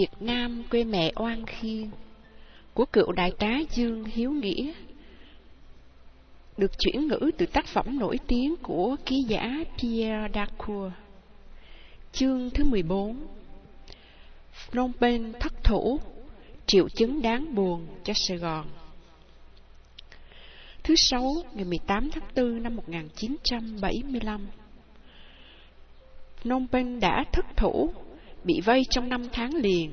Việt Nam quê mẹ oan khiên của cựu đại tá Dương Hiếu Nghĩa được chuyển ngữ từ tác phẩm nổi tiếng của ký giả Pierre Dacour. Chương thứ 14 Phnom Penh thất thủ, triệu chứng đáng buồn cho Sài Gòn. Thứ Sáu, ngày 18 tháng 4 năm 1975 Phnom Penh đã thất thủ, bị vây trong năm tháng liền,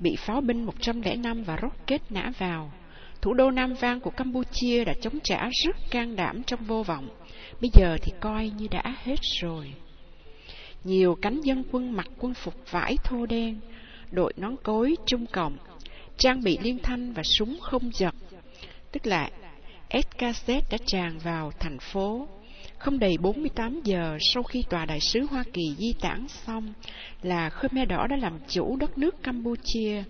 bị pháo binh 105 và rocket nã vào. Thủ đô Nam Vang của Campuchia đã chống trả rất can đảm trong vô vọng. Bây giờ thì coi như đã hết rồi. Nhiều cánh dân quân mặc quân phục vải thô đen, đội nón cối trung cộng, trang bị liên thanh và súng không giật, tức là SKZ đã tràn vào thành phố. Không đầy 48 giờ sau khi tòa đại sứ Hoa Kỳ di tản xong, là Khmer Đỏ đã làm chủ đất nước Campuchia.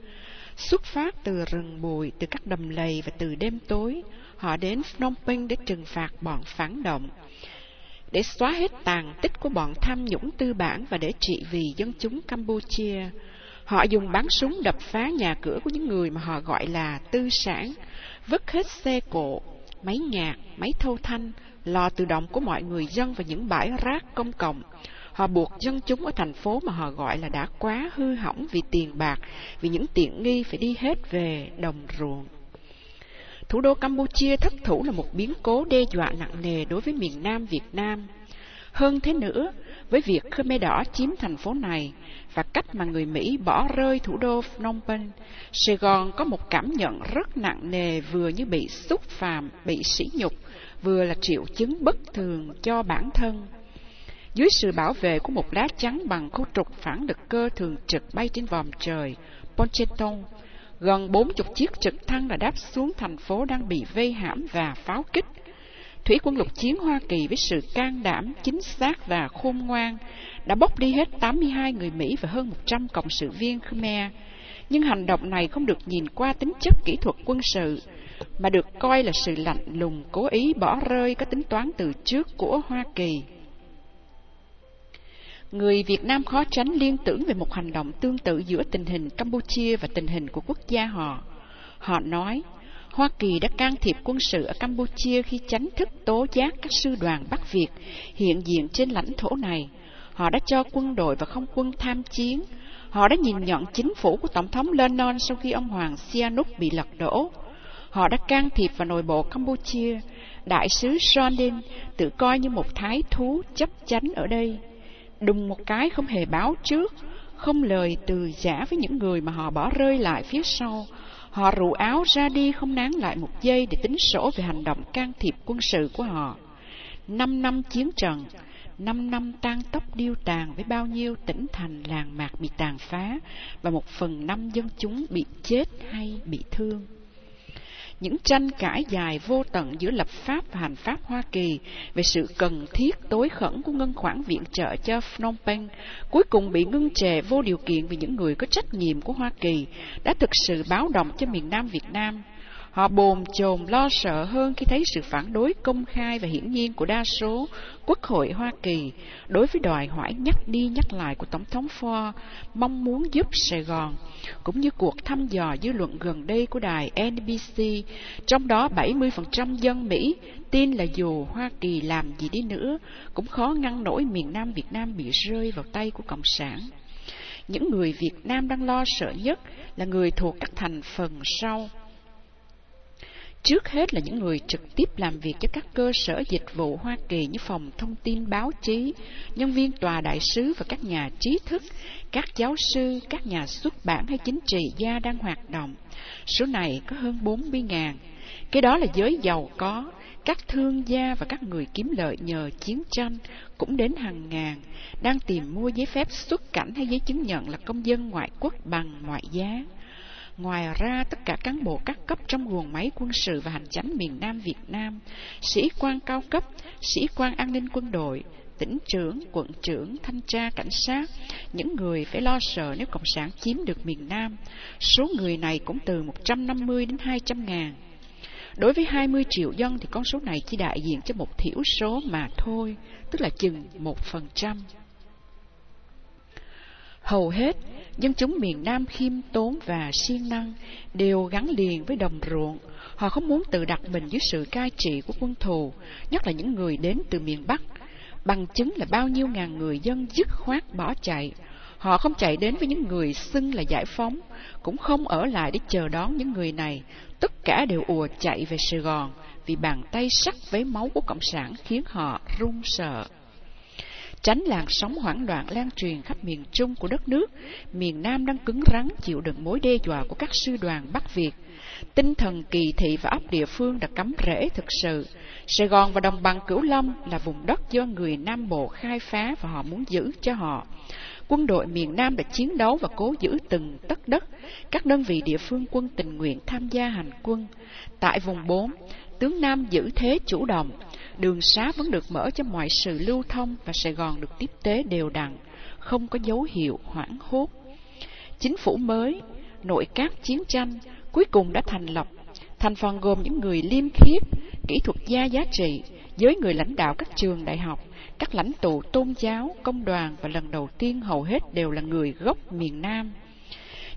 Xuất phát từ rừng bụi, từ các đầm lầy và từ đêm tối, họ đến Phnom Penh để trừng phạt bọn phản động, để xóa hết tàn tích của bọn tham nhũng tư bản và để trị vì dân chúng Campuchia. Họ dùng bắn súng đập phá nhà cửa của những người mà họ gọi là tư sản, vứt hết xe cộ, máy nhạc, máy thâu thanh, lò tự động của mọi người dân và những bãi rác công cộng. Họ buộc dân chúng ở thành phố mà họ gọi là đã quá hư hỏng vì tiền bạc, vì những tiện nghi phải đi hết về đồng ruộng. Thủ đô Campuchia thất thủ là một biến cố đe dọa nặng nề đối với miền Nam Việt Nam. Hơn thế nữa, với việc Khmer Đỏ chiếm thành phố này và cách mà người Mỹ bỏ rơi thủ đô Phnom Penh, Sài Gòn có một cảm nhận rất nặng nề vừa như bị xúc phạm, bị sỉ nhục, vừa là triệu chứng bất thường cho bản thân. Dưới sự bảo vệ của một lá chắn bằng khu trục phản lực cơ thường trực bay trên vòm trời, Poncheton, gần bốn chục chiếc trực thăng đã đáp xuống thành phố đang bị vây hãm và pháo kích. Thủy quân lục chiến Hoa Kỳ với sự can đảm, chính xác và khôn ngoan đã bóc đi hết 82 người Mỹ và hơn 100 cộng sự viên Khmer. Nhưng hành động này không được nhìn qua tính chất kỹ thuật quân sự, mà được coi là sự lạnh lùng cố ý bỏ rơi các tính toán từ trước của Hoa Kỳ. Người Việt Nam khó tránh liên tưởng về một hành động tương tự giữa tình hình Campuchia và tình hình của quốc gia họ. Họ nói, Hoa Kỳ đã can thiệp quân sự ở Campuchia khi tránh thức tố giác các sư đoàn Bắc Việt hiện diện trên lãnh thổ này. Họ đã cho quân đội và không quân tham chiến. Họ đã nhìn nhận chính phủ của Tổng thống Lennon sau khi ông Hoàng Sihanouk bị lật đổ. Họ đã can thiệp vào nội bộ Campuchia. Đại sứ Sonin tự coi như một thái thú chấp chánh ở đây. Đùng một cái không hề báo trước, không lời từ giả với những người mà họ bỏ rơi lại phía sau. Họ rủ áo ra đi không nán lại một giây để tính sổ về hành động can thiệp quân sự của họ. Năm năm chiến trận, năm năm tan tóc điêu tàn với bao nhiêu tỉnh thành làng mạc bị tàn phá và một phần năm dân chúng bị chết hay bị thương. Những tranh cãi dài vô tận giữa lập pháp và hành pháp Hoa Kỳ về sự cần thiết tối khẩn của ngân khoản viện trợ cho Phnom Penh, cuối cùng bị ngưng trệ vô điều kiện vì những người có trách nhiệm của Hoa Kỳ đã thực sự báo động cho miền Nam Việt Nam. Họ bồn chồn lo sợ hơn khi thấy sự phản đối công khai và hiển nhiên của đa số Quốc hội Hoa Kỳ đối với đòi hỏi nhắc đi nhắc lại của Tổng thống Ford mong muốn giúp Sài Gòn, cũng như cuộc thăm dò dư luận gần đây của đài NBC, trong đó 70% dân Mỹ tin là dù Hoa Kỳ làm gì đi nữa, cũng khó ngăn nổi miền Nam Việt Nam bị rơi vào tay của Cộng sản. Những người Việt Nam đang lo sợ nhất là người thuộc các thành phần sau Trước hết là những người trực tiếp làm việc cho các cơ sở dịch vụ Hoa Kỳ như phòng thông tin báo chí, nhân viên tòa đại sứ và các nhà trí thức, các giáo sư, các nhà xuất bản hay chính trị gia đang hoạt động. Số này có hơn 40.000. Cái đó là giới giàu có, các thương gia và các người kiếm lợi nhờ chiến tranh cũng đến hàng ngàn, đang tìm mua giấy phép xuất cảnh hay giấy chứng nhận là công dân ngoại quốc bằng ngoại giá. Ngoài ra, tất cả cán bộ các cấp trong guồng máy quân sự và hành chánh miền Nam Việt Nam, sĩ quan cao cấp, sĩ quan an ninh quân đội, tỉnh trưởng, quận trưởng, thanh tra, cảnh sát, những người phải lo sợ nếu Cộng sản chiếm được miền Nam. Số người này cũng từ 150 đến 200 ngàn. Đối với 20 triệu dân thì con số này chỉ đại diện cho một thiểu số mà thôi, tức là chừng 1%. Hầu hết, dân chúng miền Nam khiêm tốn và siêng năng đều gắn liền với đồng ruộng. Họ không muốn tự đặt mình dưới sự cai trị của quân thù, nhất là những người đến từ miền Bắc. Bằng chứng là bao nhiêu ngàn người dân dứt khoát bỏ chạy. Họ không chạy đến với những người xưng là giải phóng, cũng không ở lại để chờ đón những người này. Tất cả đều ùa chạy về Sài Gòn, vì bàn tay sắc với máu của Cộng sản khiến họ run sợ. Tránh làn sóng hoảng loạn lan truyền khắp miền Trung của đất nước, miền Nam đang cứng rắn chịu đựng mối đe dọa của các sư đoàn Bắc Việt. Tinh thần kỳ thị và ấp địa phương đã cắm rễ thực sự. Sài Gòn và đồng bằng Cửu Long là vùng đất do người Nam Bộ khai phá và họ muốn giữ cho họ. Quân đội miền Nam đã chiến đấu và cố giữ từng tất đất. Các đơn vị địa phương quân tình nguyện tham gia hành quân. Tại vùng 4, tướng Nam giữ thế chủ động, đường xá vẫn được mở cho mọi sự lưu thông và Sài Gòn được tiếp tế đều đặn, không có dấu hiệu hoảng hốt. Chính phủ mới, nội các chiến tranh, cuối cùng đã thành lập, thành phần gồm những người liêm khiết, kỹ thuật gia giá trị, với người lãnh đạo các trường đại học, các lãnh tụ tôn giáo, công đoàn và lần đầu tiên hầu hết đều là người gốc miền Nam.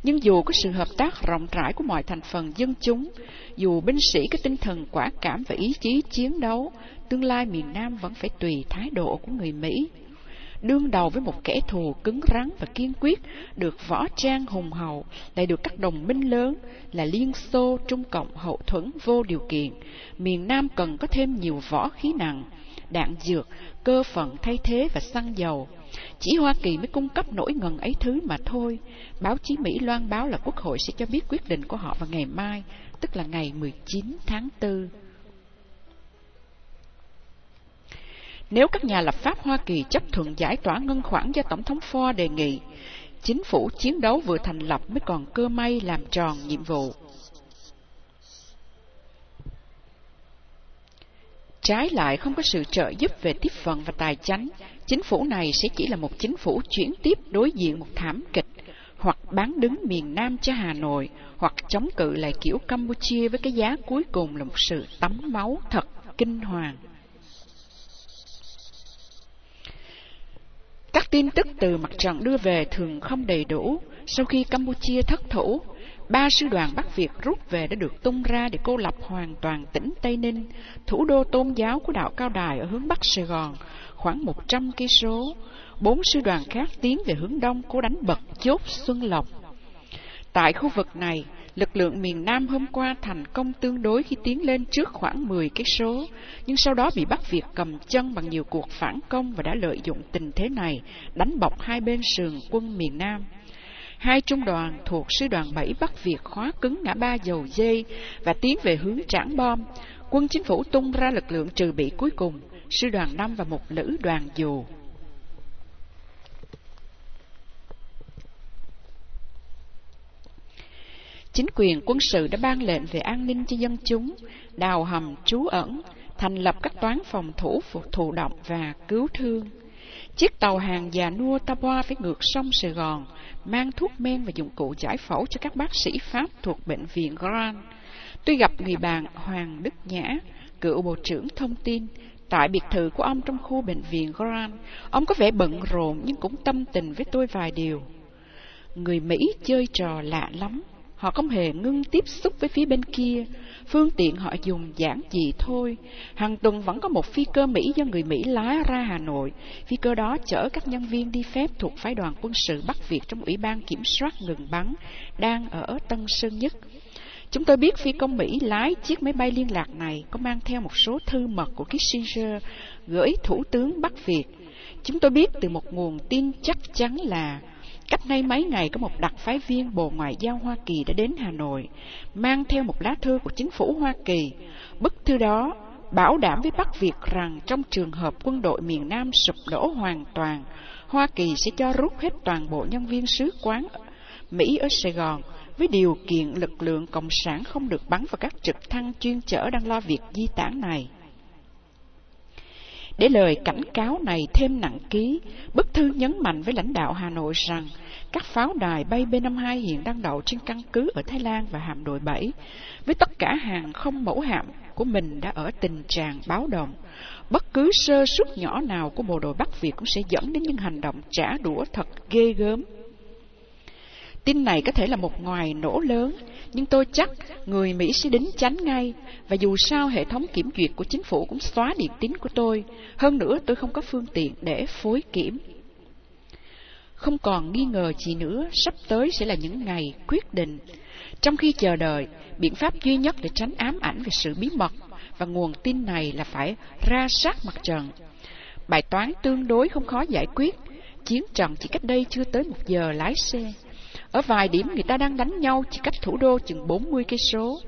Nhưng dù có sự hợp tác rộng rãi của mọi thành phần dân chúng, dù binh sĩ có tinh thần quả cảm và ý chí chiến đấu, tương lai miền Nam vẫn phải tùy thái độ của người Mỹ. Đương đầu với một kẻ thù cứng rắn và kiên quyết, được võ trang hùng hậu, lại được các đồng minh lớn là Liên Xô, Trung Cộng hậu thuẫn vô điều kiện, miền Nam cần có thêm nhiều võ khí nặng, đạn dược, cơ phận thay thế và xăng dầu. Chỉ Hoa Kỳ mới cung cấp nỗi ngần ấy thứ mà thôi. Báo chí Mỹ loan báo là Quốc hội sẽ cho biết quyết định của họ vào ngày mai, tức là ngày 19 tháng 4. Nếu các nhà lập pháp Hoa Kỳ chấp thuận giải tỏa ngân khoản do Tổng thống Ford đề nghị, chính phủ chiến đấu vừa thành lập mới còn cơ may làm tròn nhiệm vụ. Trái lại không có sự trợ giúp về tiếp vận và tài chánh, chính phủ này sẽ chỉ là một chính phủ chuyển tiếp đối diện một thảm kịch, hoặc bán đứng miền Nam cho Hà Nội, hoặc chống cự lại kiểu Campuchia với cái giá cuối cùng là một sự tắm máu thật kinh hoàng. Các tin tức từ mặt trận đưa về thường không đầy đủ. Sau khi Campuchia thất thủ, ba sư đoàn Bắc Việt rút về đã được tung ra để cô lập hoàn toàn tỉnh Tây Ninh, thủ đô tôn giáo của đạo Cao Đài ở hướng Bắc Sài Gòn, khoảng 100 cây số. Bốn sư đoàn khác tiến về hướng đông cố đánh bật chốt Xuân Lộc. Tại khu vực này, lực lượng miền Nam hôm qua thành công tương đối khi tiến lên trước khoảng 10 cái số, nhưng sau đó bị Bắc Việt cầm chân bằng nhiều cuộc phản công và đã lợi dụng tình thế này đánh bọc hai bên sườn quân miền Nam. Hai trung đoàn thuộc sư đoàn 7 Bắc Việt khóa cứng ngã ba dầu dây và tiến về hướng trảng bom. Quân chính phủ tung ra lực lượng trừ bị cuối cùng, sư đoàn 5 và một lữ đoàn dù. Chính quyền quân sự đã ban lệnh về an ninh cho dân chúng, đào hầm trú ẩn, thành lập các toán phòng thủ phục thụ động và cứu thương. Chiếc tàu hàng già nua Taboa phải ngược sông Sài Gòn, mang thuốc men và dụng cụ giải phẫu cho các bác sĩ Pháp thuộc bệnh viện Grand. Tôi gặp người bạn Hoàng Đức Nhã, cựu Bộ trưởng Thông tin, tại biệt thự của ông trong khu bệnh viện Grand. Ông có vẻ bận rộn nhưng cũng tâm tình với tôi vài điều. Người Mỹ chơi trò lạ lắm. Họ không hề ngưng tiếp xúc với phía bên kia, phương tiện họ dùng giản dị thôi. Hàng tuần vẫn có một phi cơ Mỹ do người Mỹ lái ra Hà Nội. Phi cơ đó chở các nhân viên đi phép thuộc phái đoàn quân sự Bắc Việt trong Ủy ban Kiểm soát ngừng bắn, đang ở Tân Sơn Nhất. Chúng tôi biết phi công Mỹ lái chiếc máy bay liên lạc này có mang theo một số thư mật của Kissinger gửi Thủ tướng Bắc Việt. Chúng tôi biết từ một nguồn tin chắc chắn là Cách nay mấy ngày có một đặc phái viên Bộ Ngoại giao Hoa Kỳ đã đến Hà Nội, mang theo một lá thư của chính phủ Hoa Kỳ. Bức thư đó bảo đảm với Bắc Việt rằng trong trường hợp quân đội miền Nam sụp đổ hoàn toàn, Hoa Kỳ sẽ cho rút hết toàn bộ nhân viên sứ quán Mỹ ở Sài Gòn với điều kiện lực lượng Cộng sản không được bắn vào các trực thăng chuyên chở đang lo việc di tản này. Để lời cảnh cáo này thêm nặng ký, bức thư nhấn mạnh với lãnh đạo Hà Nội rằng các pháo đài bay B-52 hiện đang đậu trên căn cứ ở Thái Lan và hạm đội 7, với tất cả hàng không mẫu hạm của mình đã ở tình trạng báo động. Bất cứ sơ suất nhỏ nào của bộ đội Bắc Việt cũng sẽ dẫn đến những hành động trả đũa thật ghê gớm. Tin này có thể là một ngoài nổ lớn, nhưng tôi chắc người Mỹ sẽ đính chánh ngay, và dù sao hệ thống kiểm duyệt của chính phủ cũng xóa điện tín của tôi, hơn nữa tôi không có phương tiện để phối kiểm. Không còn nghi ngờ gì nữa, sắp tới sẽ là những ngày quyết định. Trong khi chờ đợi, biện pháp duy nhất để tránh ám ảnh về sự bí mật và nguồn tin này là phải ra sát mặt trận. Bài toán tương đối không khó giải quyết, chiến trận chỉ cách đây chưa tới một giờ lái xe. Ở vài điểm người ta đang đánh nhau chỉ cách thủ đô chừng 40 cây số.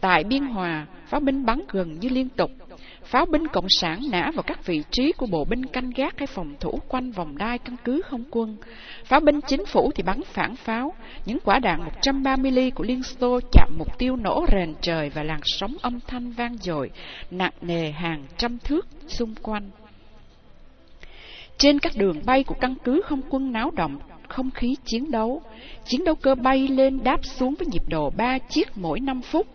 Tại Biên Hòa, pháo binh bắn gần như liên tục. Pháo binh cộng sản nã vào các vị trí của bộ binh canh gác hay phòng thủ quanh vòng đai căn cứ không quân. Pháo binh chính phủ thì bắn phản pháo. Những quả đạn 130 ly của Liên Xô chạm mục tiêu nổ rền trời và làn sóng âm thanh vang dội, nặng nề hàng trăm thước xung quanh. Trên các đường bay của căn cứ không quân náo động, không khí chiến đấu. Chiến đấu cơ bay lên đáp xuống với nhịp độ ba chiếc mỗi năm phút.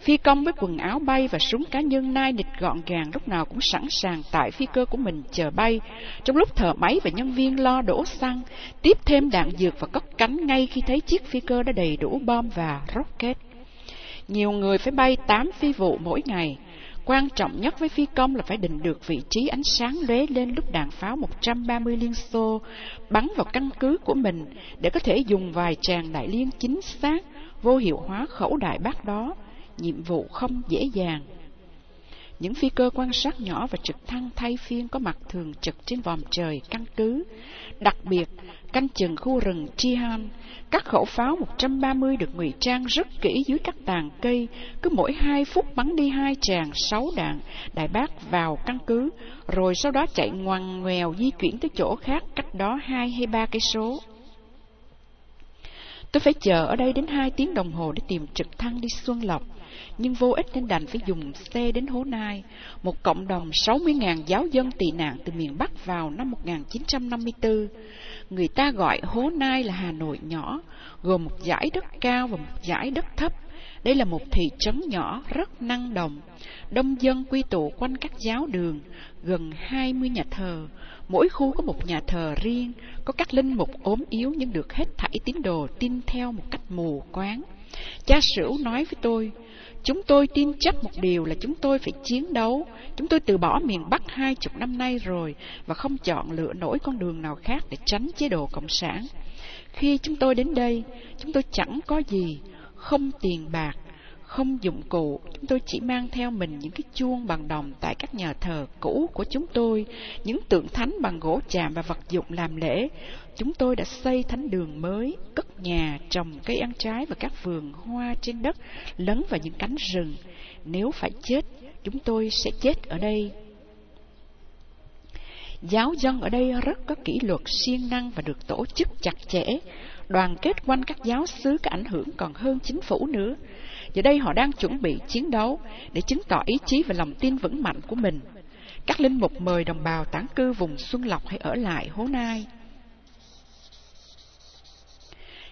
Phi công với quần áo bay và súng cá nhân nai nịch gọn gàng lúc nào cũng sẵn sàng tại phi cơ của mình chờ bay. Trong lúc thợ máy và nhân viên lo đổ xăng, tiếp thêm đạn dược và cất cánh ngay khi thấy chiếc phi cơ đã đầy đủ bom và rocket. Nhiều người phải bay 8 phi vụ mỗi ngày. Quan trọng nhất với phi công là phải định được vị trí ánh sáng lóe lên lúc đạn pháo 130 Liên Xô bắn vào căn cứ của mình để có thể dùng vài tràng đại liên chính xác vô hiệu hóa khẩu đại bác đó. Nhiệm vụ không dễ dàng. Những phi cơ quan sát nhỏ và trực thăng thay phiên có mặt thường trực trên vòm trời căn cứ. Đặc biệt, canh chừng khu rừng Chihan, các khẩu pháo 130 được ngụy trang rất kỹ dưới các tàn cây, cứ mỗi hai phút bắn đi hai tràng sáu đạn, đại bác vào căn cứ, rồi sau đó chạy ngoằn ngoèo di chuyển tới chỗ khác cách đó hai hay ba cây số. Tôi phải chờ ở đây đến hai tiếng đồng hồ để tìm trực thăng đi Xuân Lộc nhưng vô ích nên đành phải dùng xe đến Hố Nai, một cộng đồng 60.000 giáo dân tị nạn từ miền Bắc vào năm 1954. Người ta gọi Hố Nai là Hà Nội nhỏ, gồm một dải đất cao và một dải đất thấp. Đây là một thị trấn nhỏ rất năng động. Đông dân quy tụ quanh các giáo đường, gần 20 nhà thờ. Mỗi khu có một nhà thờ riêng, có các linh mục ốm yếu nhưng được hết thảy tín đồ tin theo một cách mù quáng. Cha Sửu nói với tôi, Chúng tôi tin chắc một điều là chúng tôi phải chiến đấu. Chúng tôi từ bỏ miền Bắc hai chục năm nay rồi và không chọn lựa nổi con đường nào khác để tránh chế độ Cộng sản. Khi chúng tôi đến đây, chúng tôi chẳng có gì, không tiền bạc, không dụng cụ, chúng tôi chỉ mang theo mình những cái chuông bằng đồng tại các nhà thờ cũ của chúng tôi, những tượng thánh bằng gỗ chạm và vật dụng làm lễ. Chúng tôi đã xây thánh đường mới, cất nhà, trồng cây ăn trái và các vườn hoa trên đất, lấn vào những cánh rừng. Nếu phải chết, chúng tôi sẽ chết ở đây. Giáo dân ở đây rất có kỷ luật siêng năng và được tổ chức chặt chẽ. Đoàn kết quanh các giáo xứ có ảnh hưởng còn hơn chính phủ nữa. Giờ đây họ đang chuẩn bị chiến đấu để chứng tỏ ý chí và lòng tin vững mạnh của mình. Các linh mục mời đồng bào tán cư vùng Xuân Lộc hãy ở lại Hố Nai.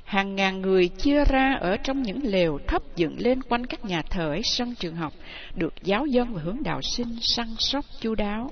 Hàng ngàn người chia ra ở trong những lều thấp dựng lên quanh các nhà thờ ấy sân trường học, được giáo dân và hướng đạo sinh săn sóc chu đáo.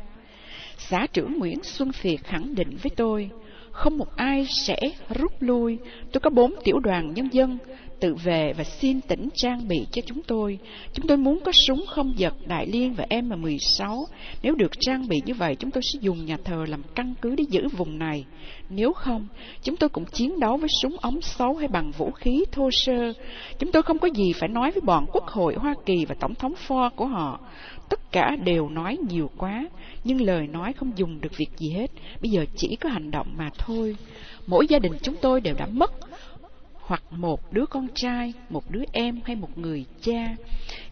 Xã trưởng Nguyễn Xuân Việt khẳng định với tôi, không một ai sẽ rút lui. Tôi có bốn tiểu đoàn nhân dân tự về và xin tỉnh trang bị cho chúng tôi. Chúng tôi muốn có súng không giật Đại Liên và M16. Nếu được trang bị như vậy, chúng tôi sẽ dùng nhà thờ làm căn cứ để giữ vùng này. Nếu không, chúng tôi cũng chiến đấu với súng ống xấu hay bằng vũ khí thô sơ. Chúng tôi không có gì phải nói với bọn quốc hội Hoa Kỳ và Tổng thống Ford của họ. Tất cả đều nói nhiều quá, nhưng lời nói không dùng được việc gì hết. Bây giờ chỉ có hành động mà thôi. Mỗi gia đình chúng tôi đều đã mất hoặc một đứa con trai, một đứa em hay một người cha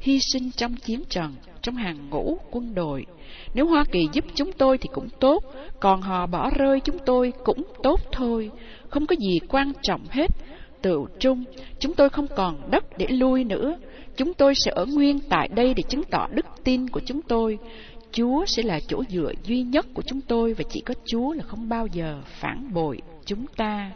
hy sinh trong chiến trận, trong hàng ngũ quân đội. Nếu Hoa Kỳ giúp chúng tôi thì cũng tốt, còn họ bỏ rơi chúng tôi cũng tốt thôi. Không có gì quan trọng hết. Tự trung, chúng tôi không còn đất để lui nữa. Chúng tôi sẽ ở nguyên tại đây để chứng tỏ đức tin của chúng tôi. Chúa sẽ là chỗ dựa duy nhất của chúng tôi và chỉ có Chúa là không bao giờ phản bội chúng ta.